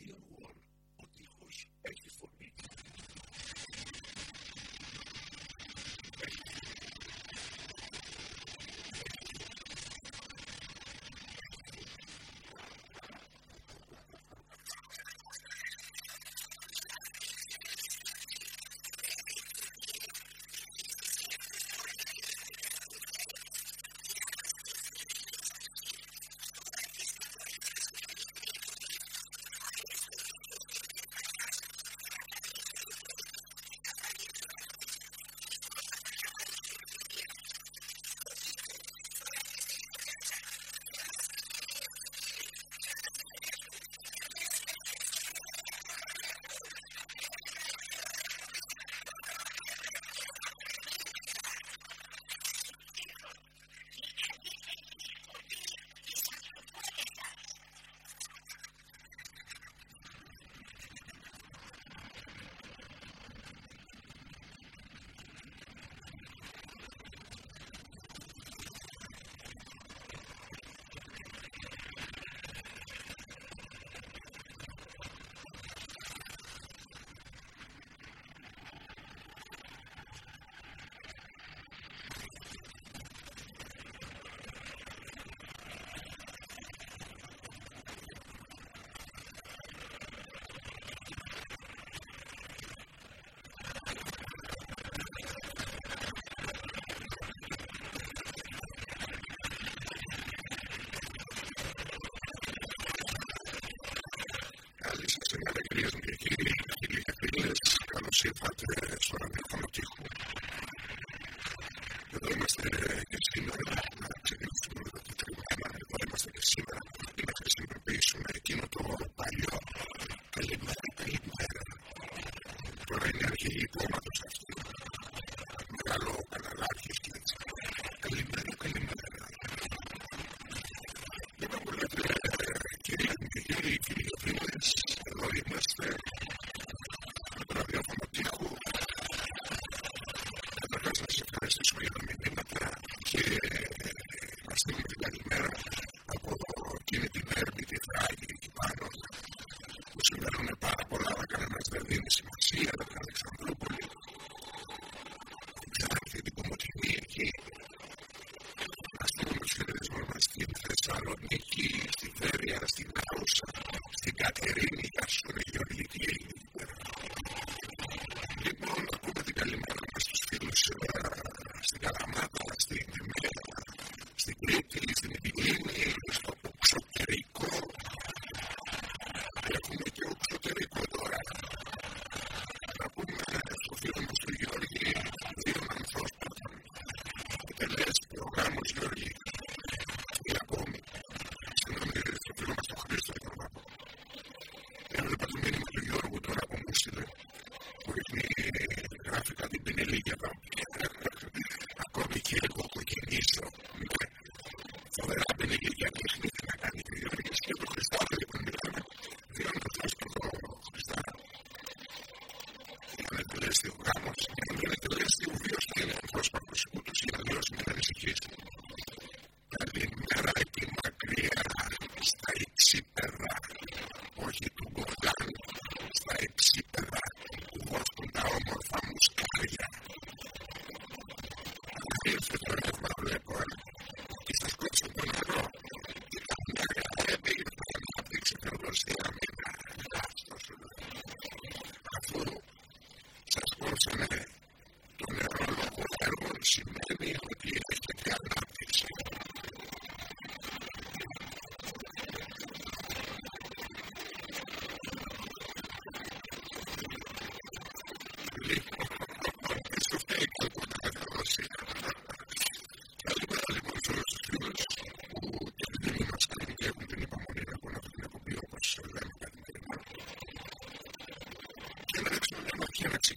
Ian Wall, Otis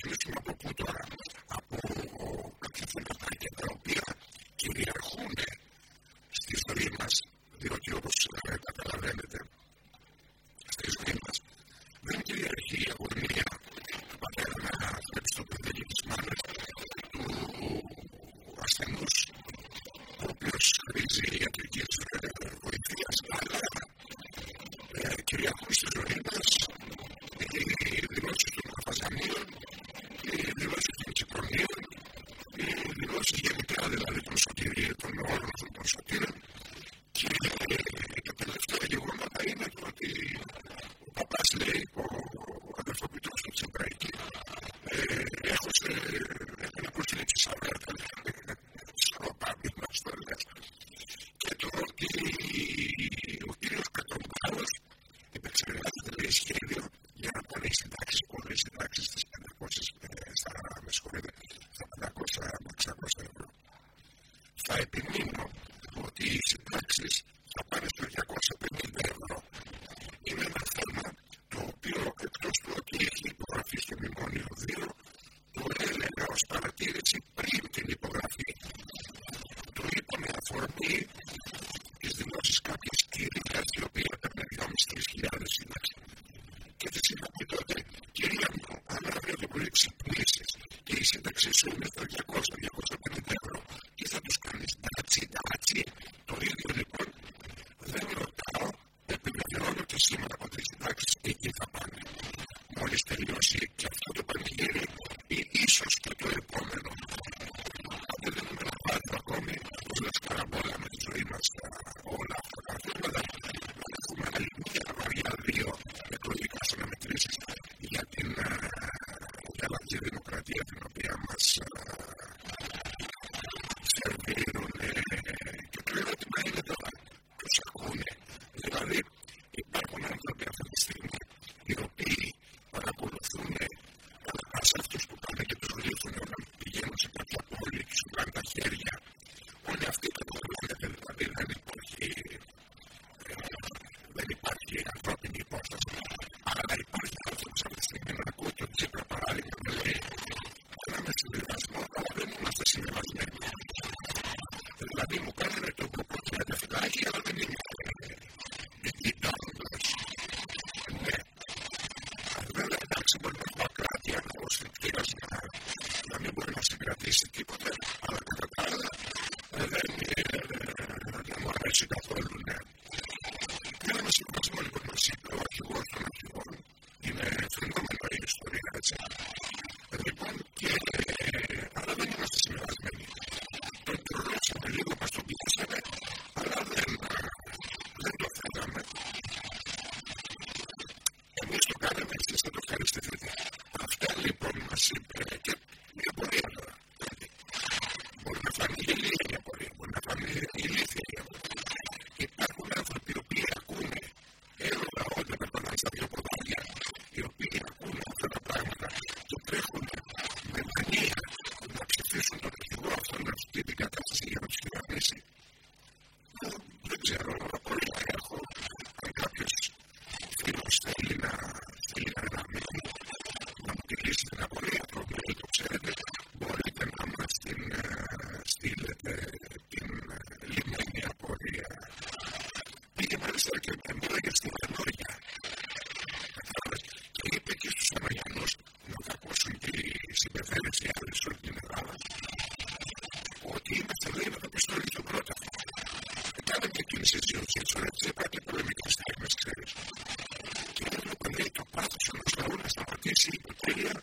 Κυριαρχούν στις ζωές μας going to be on this uh, Που θέλει να ανοίξει το μικρόφωνο του, ξέρετε, μπορείτε να μα στείλετε την λιμένη από όρια. Πήγε μάλιστα και ο Πεμπόρε για να στη θεμελια. Τώρα, το είπε και στου Αμαγιανού, να θα ακούσουν τη συμπεφαλή του για να στη θεμελιανή του, ότι είμαστε όλοι πιο πρώτα. Κάνοντα εκείνη τη ζωή, έτσι έτσι έτσι έτσι, κάτι πολύ μικρό θα είναι, ξέρει. Σωστά, να σταματήσει η υποτέλεια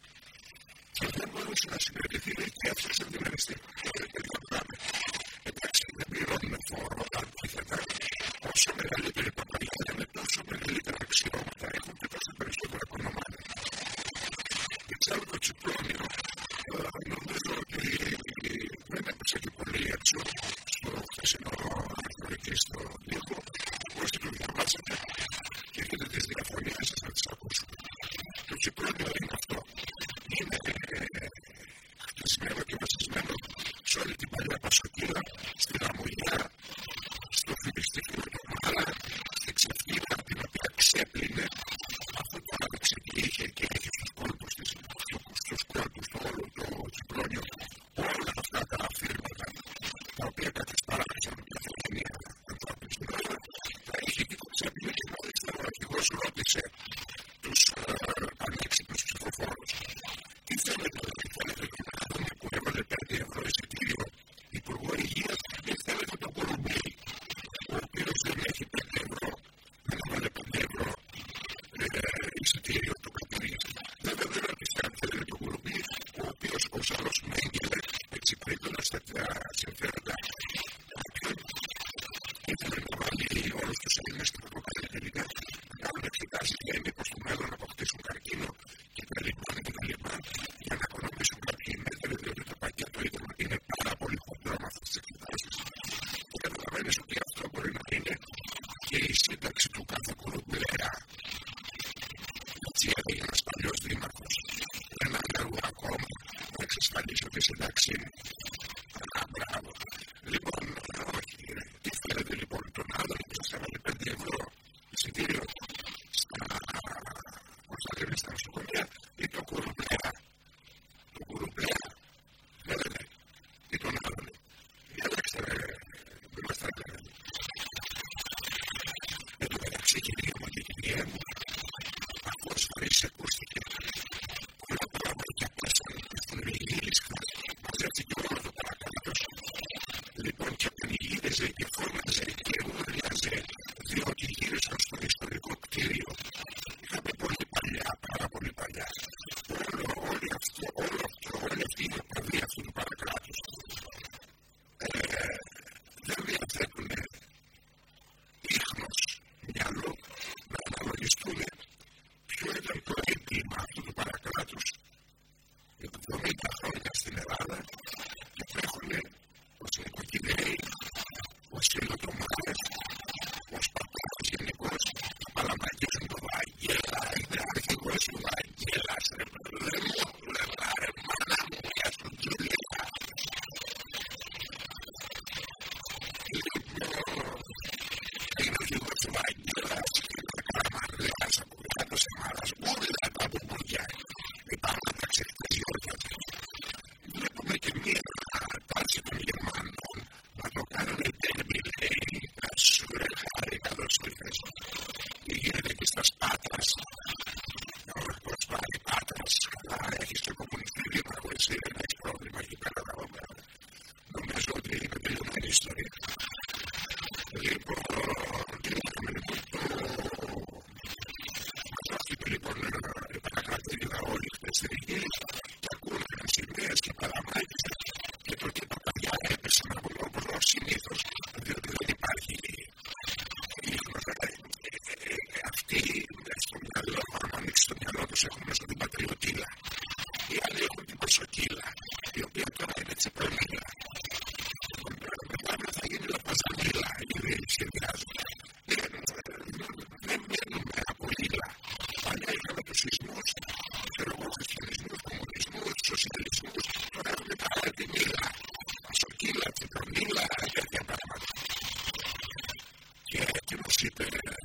you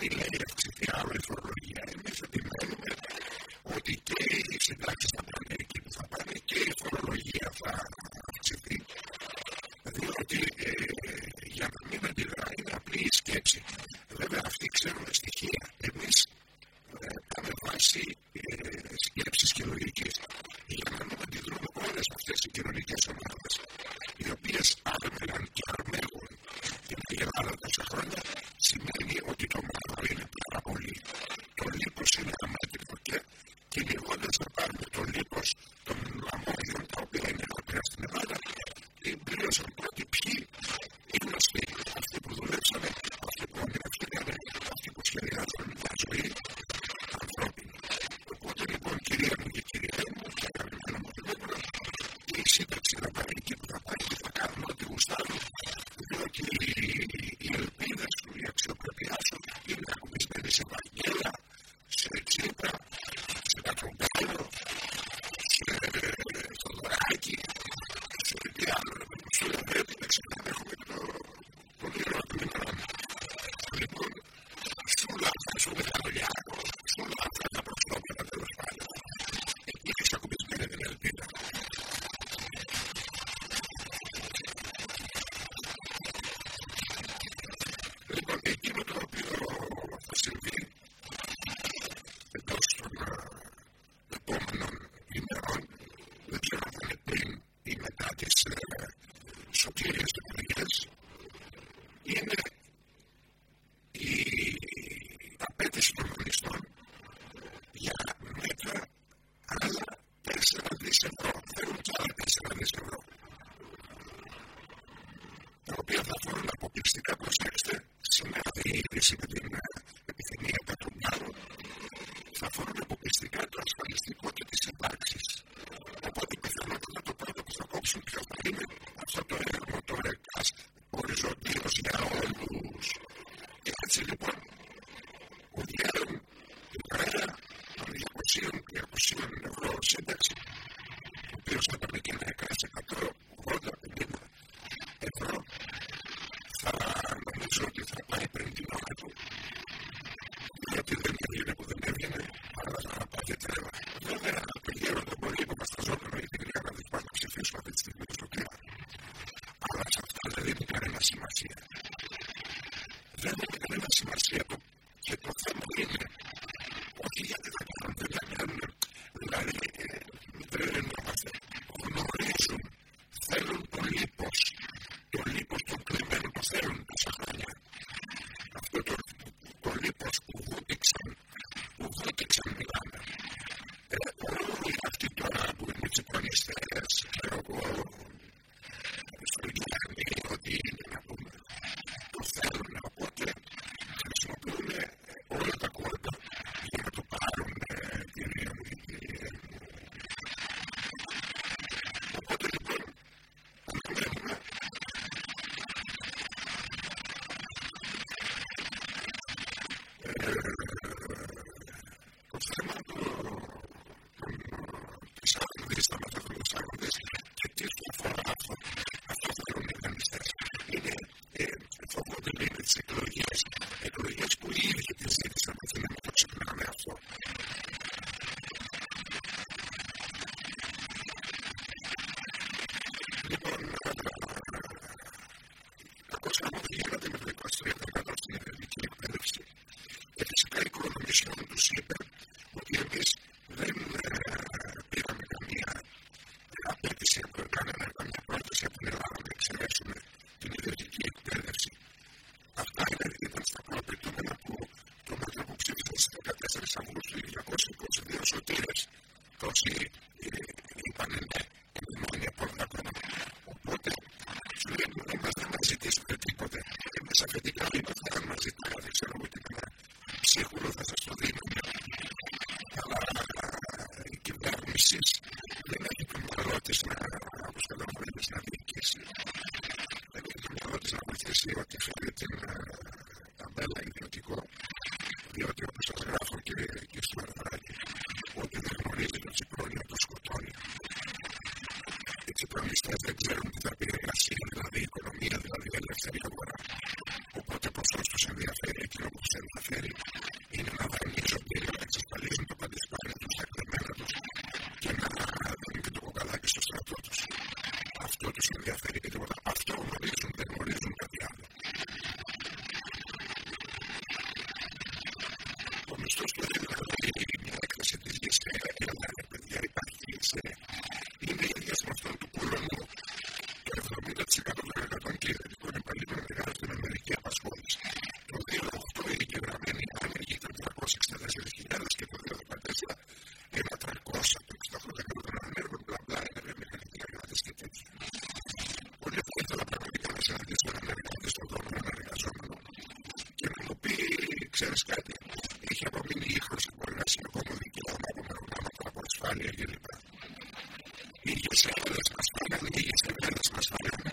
be laid to the hours ενδιαφέρει και τίποτα. Αυτό γνωρίζουν, δεν приведена в эту ξέρεις κάτι, είχε απομείνει ήχος που μπορεί να που να από μερογράμματα από ασφάλεια κλπ. Ίδιε έρευνε μας φάγανε, ίδιε ερευνέ μας φάγανε.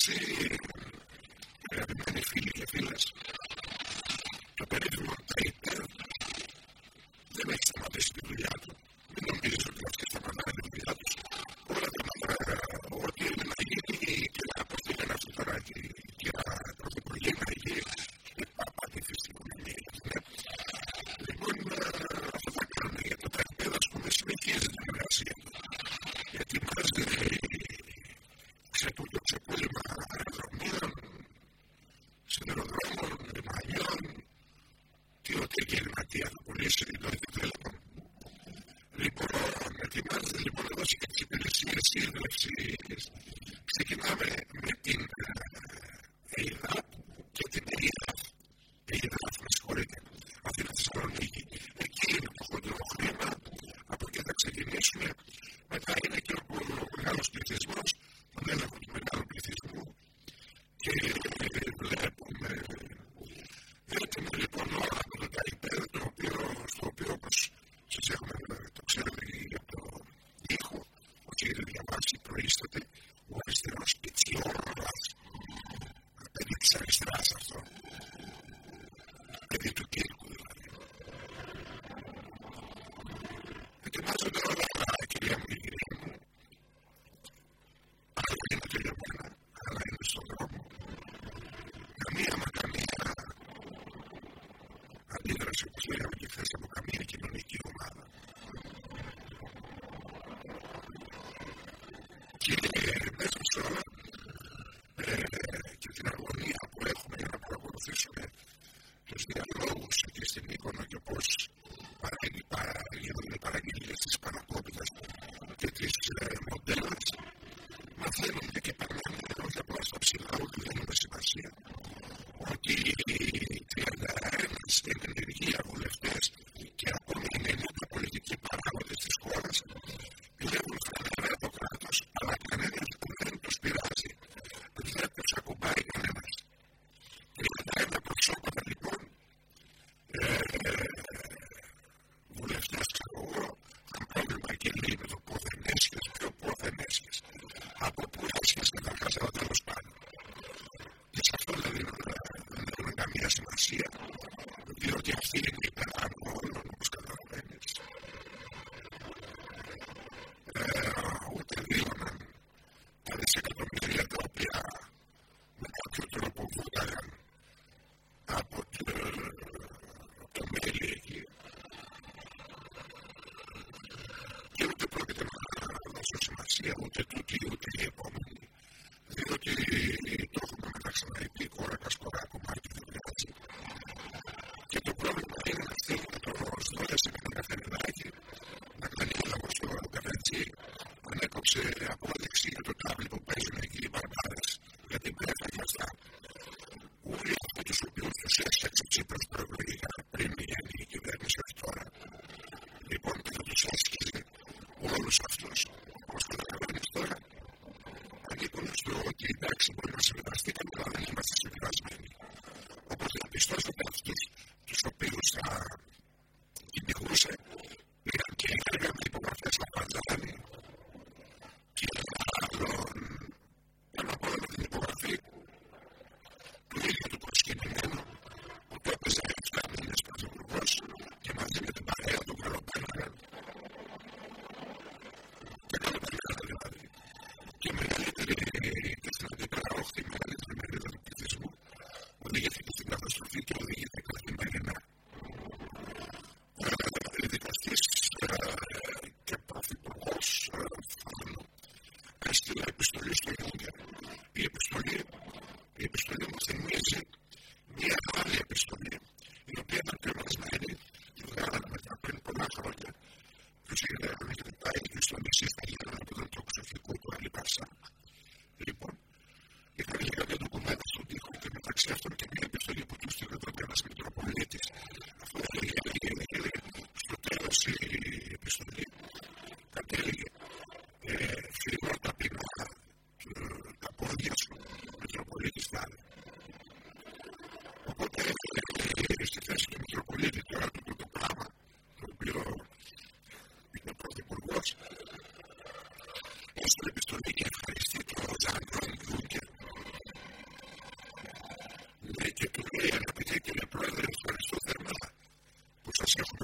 see σύνδεση. Ξεκινάμε με την be able to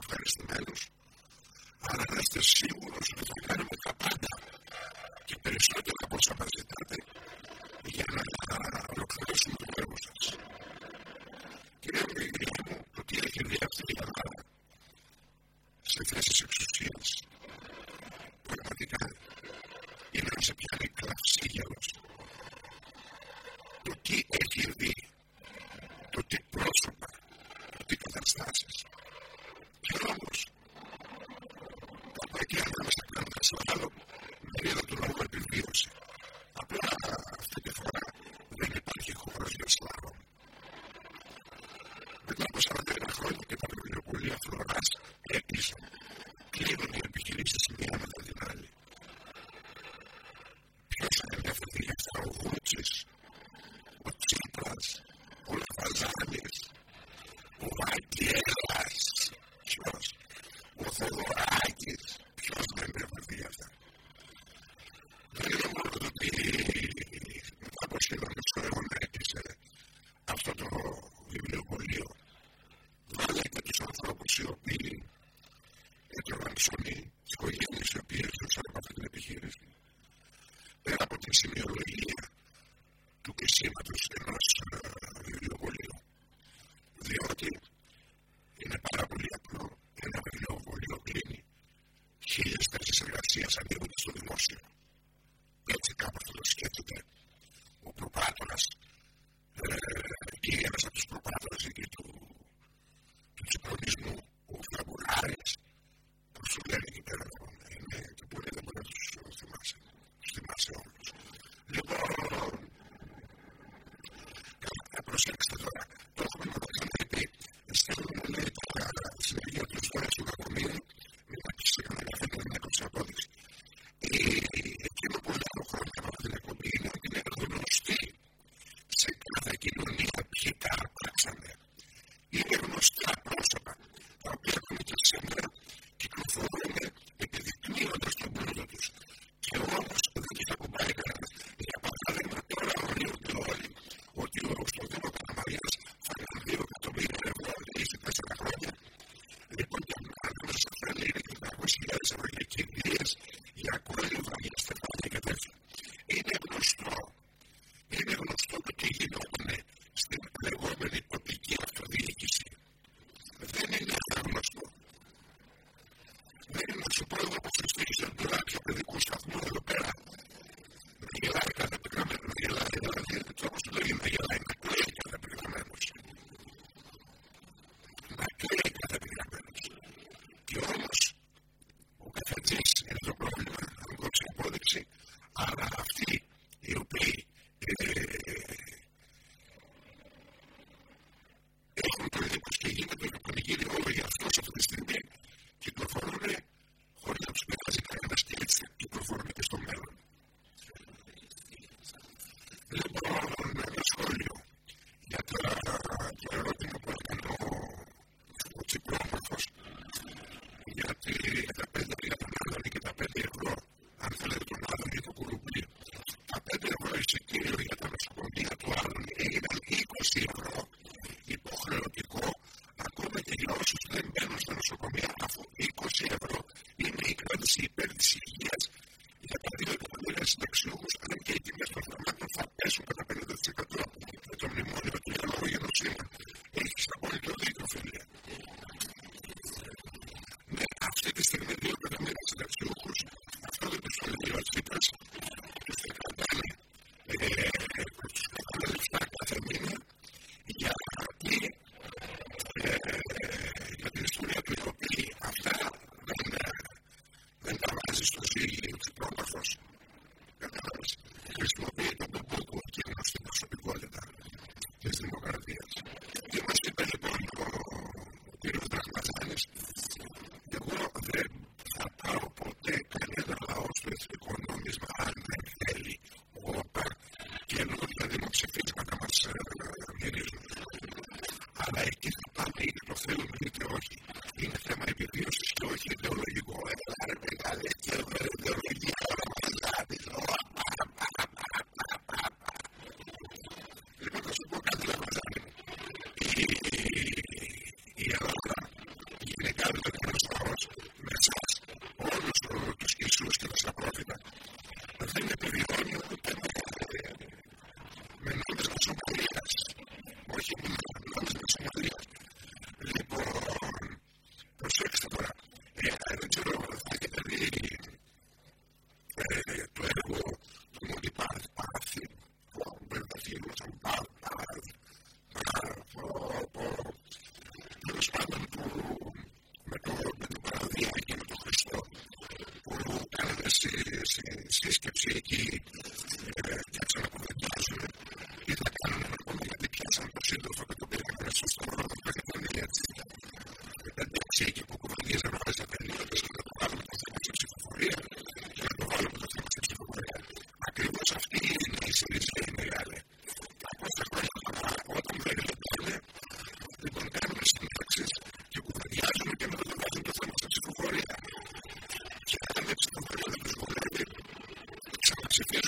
ευχαριστημένος. Αλλά να είστε σίγουρος ότι θα κάνουμε τα πάντα και περισσότερο από όσα μας ζητάτε για να ολοκληρώσουμε το Сумерки. you feel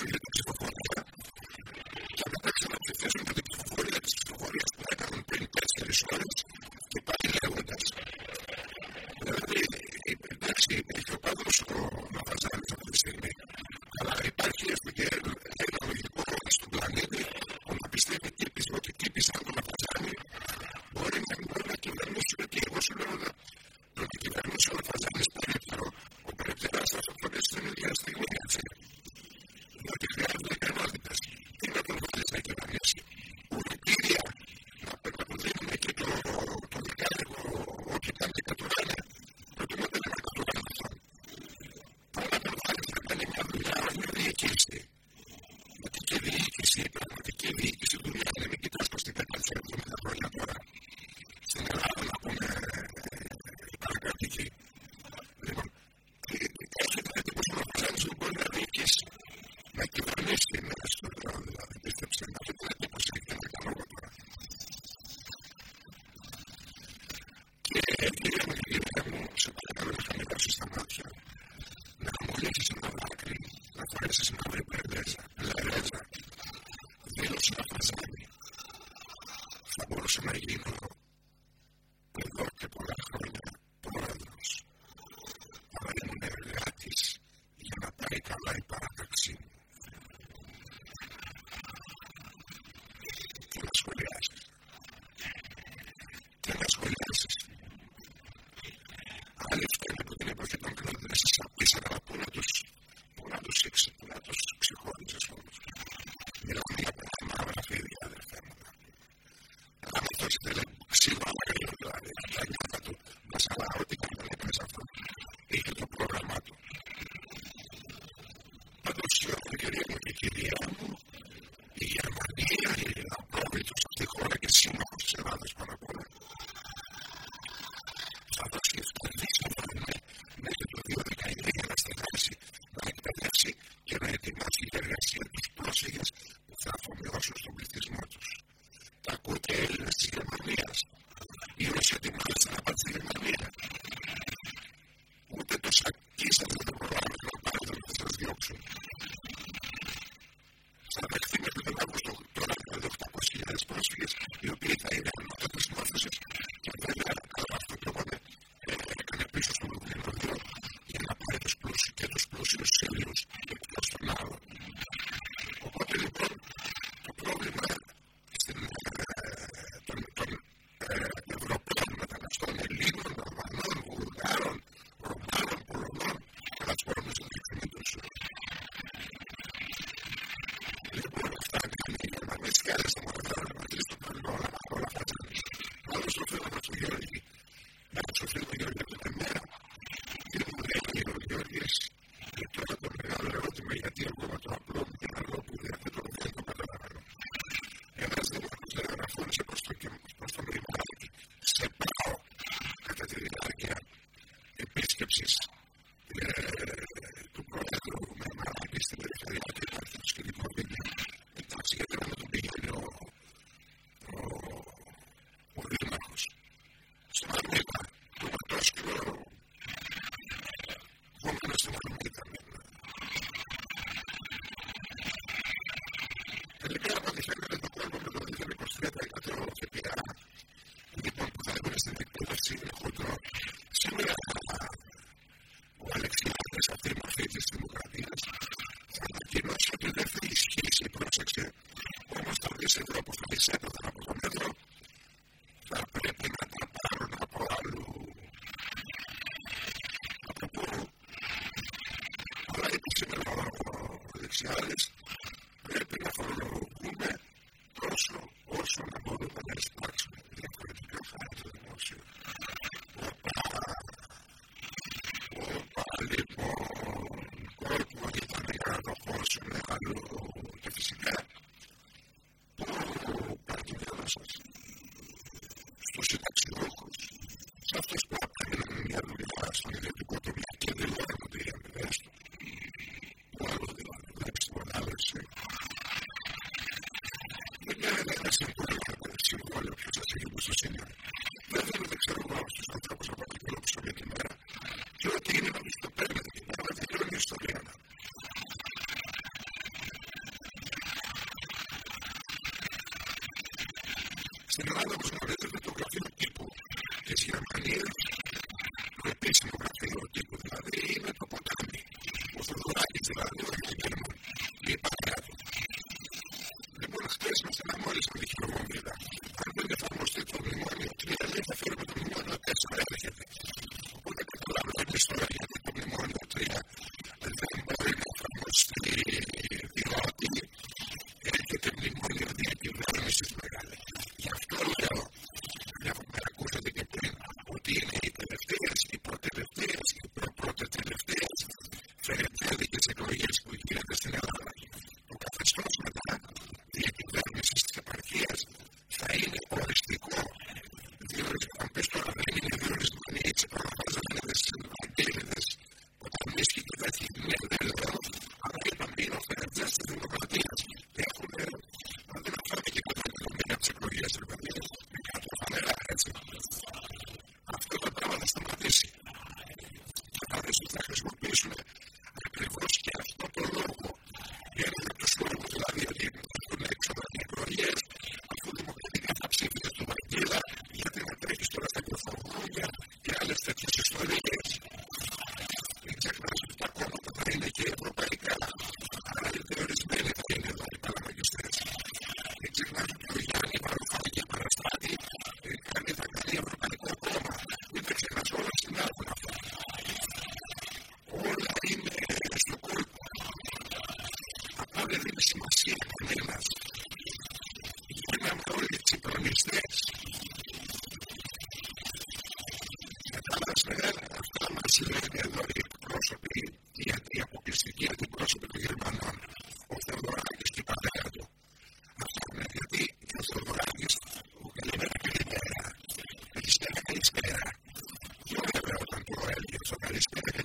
my email. scriptures. opportunity. is better.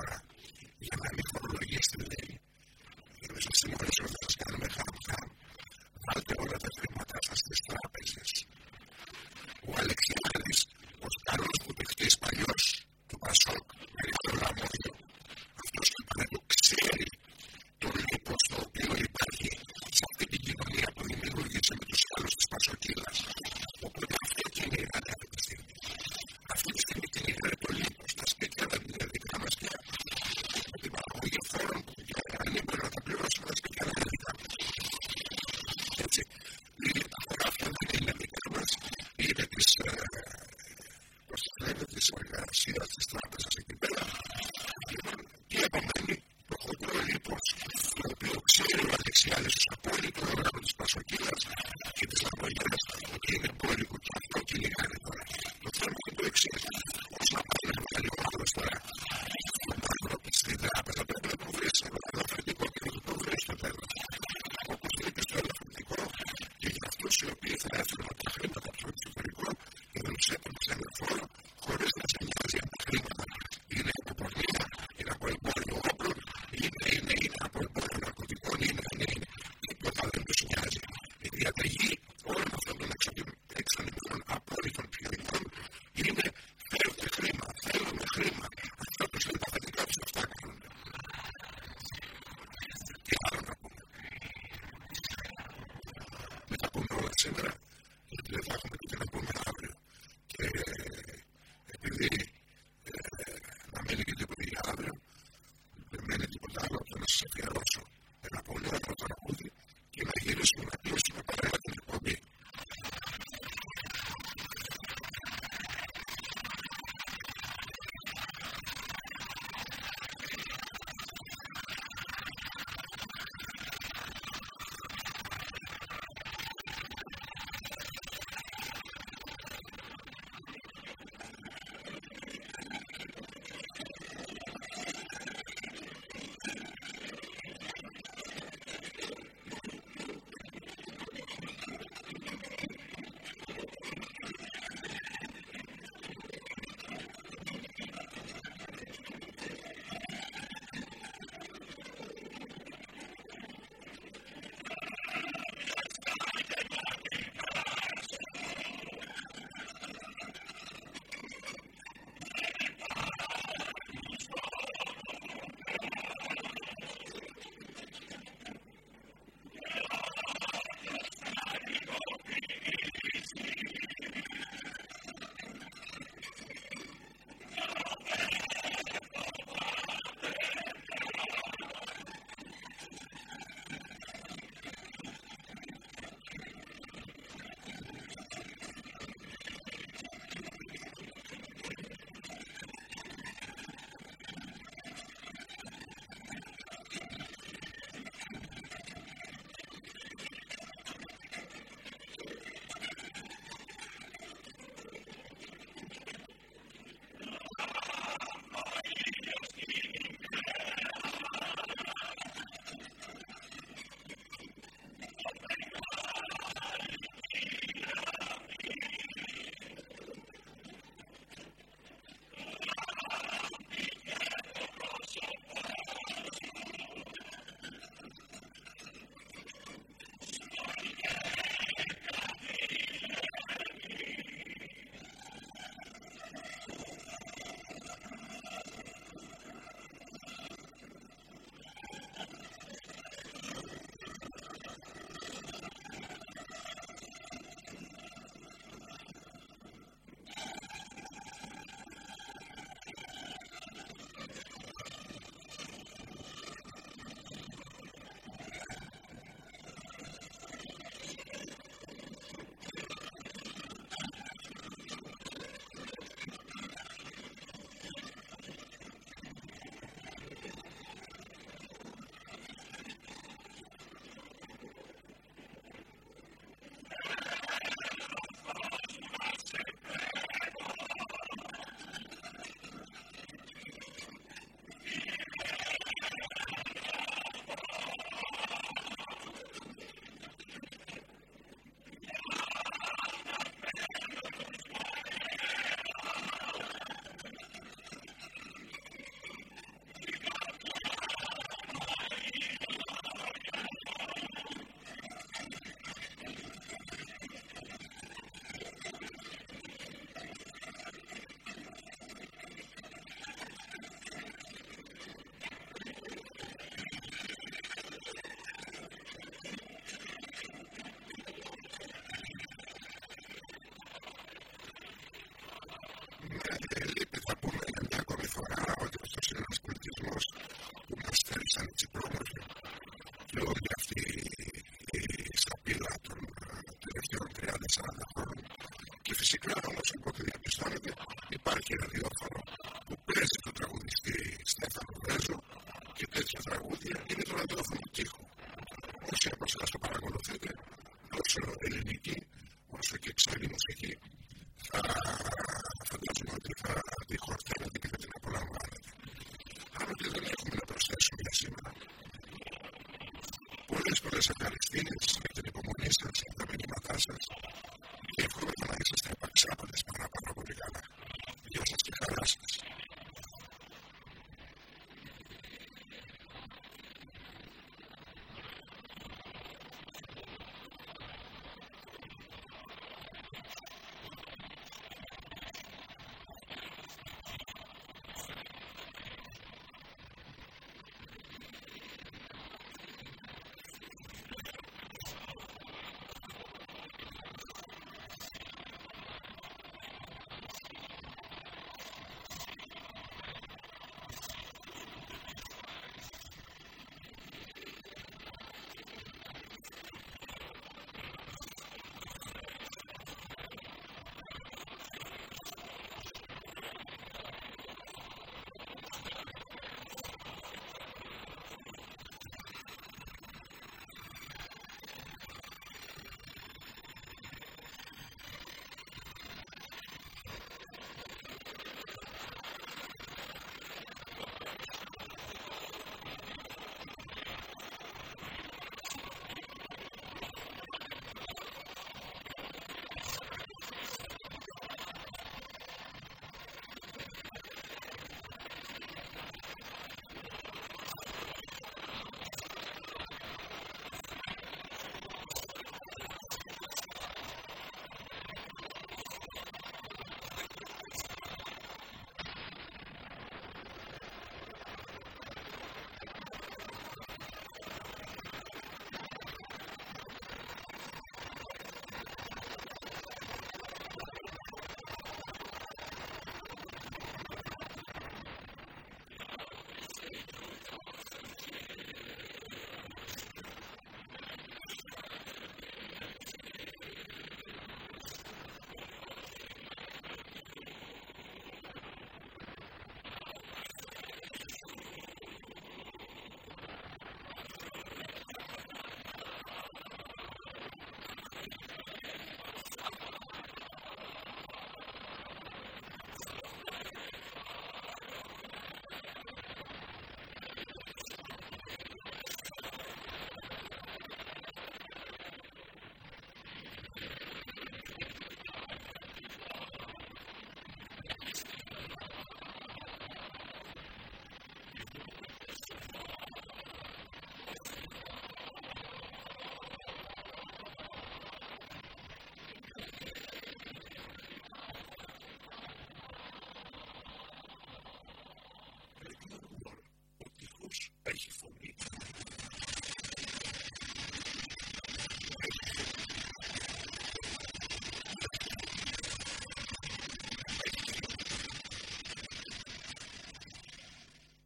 ahora. Φυσικά όμω από διαπιστώνεται υπάρχει ραδιόφωνο που παίζει το τραγουδιστή Στέφανο Βρέζο και τέτοια τραγούδια είναι το ραδιόφωνο τείχου. Όσοι από εσάς το παρακολουθείτε, τόσο ελληνική όσο και ξένη μουσική, θα φαντάζομαι ότι θα τη χορταίνετε και θα την απολαμβάνετε. Άλλοτε δεν έχουμε να προσθέσουμε για σήμερα. Πολλές πολλές ευχαριστήνε. catch up with this strategy for me.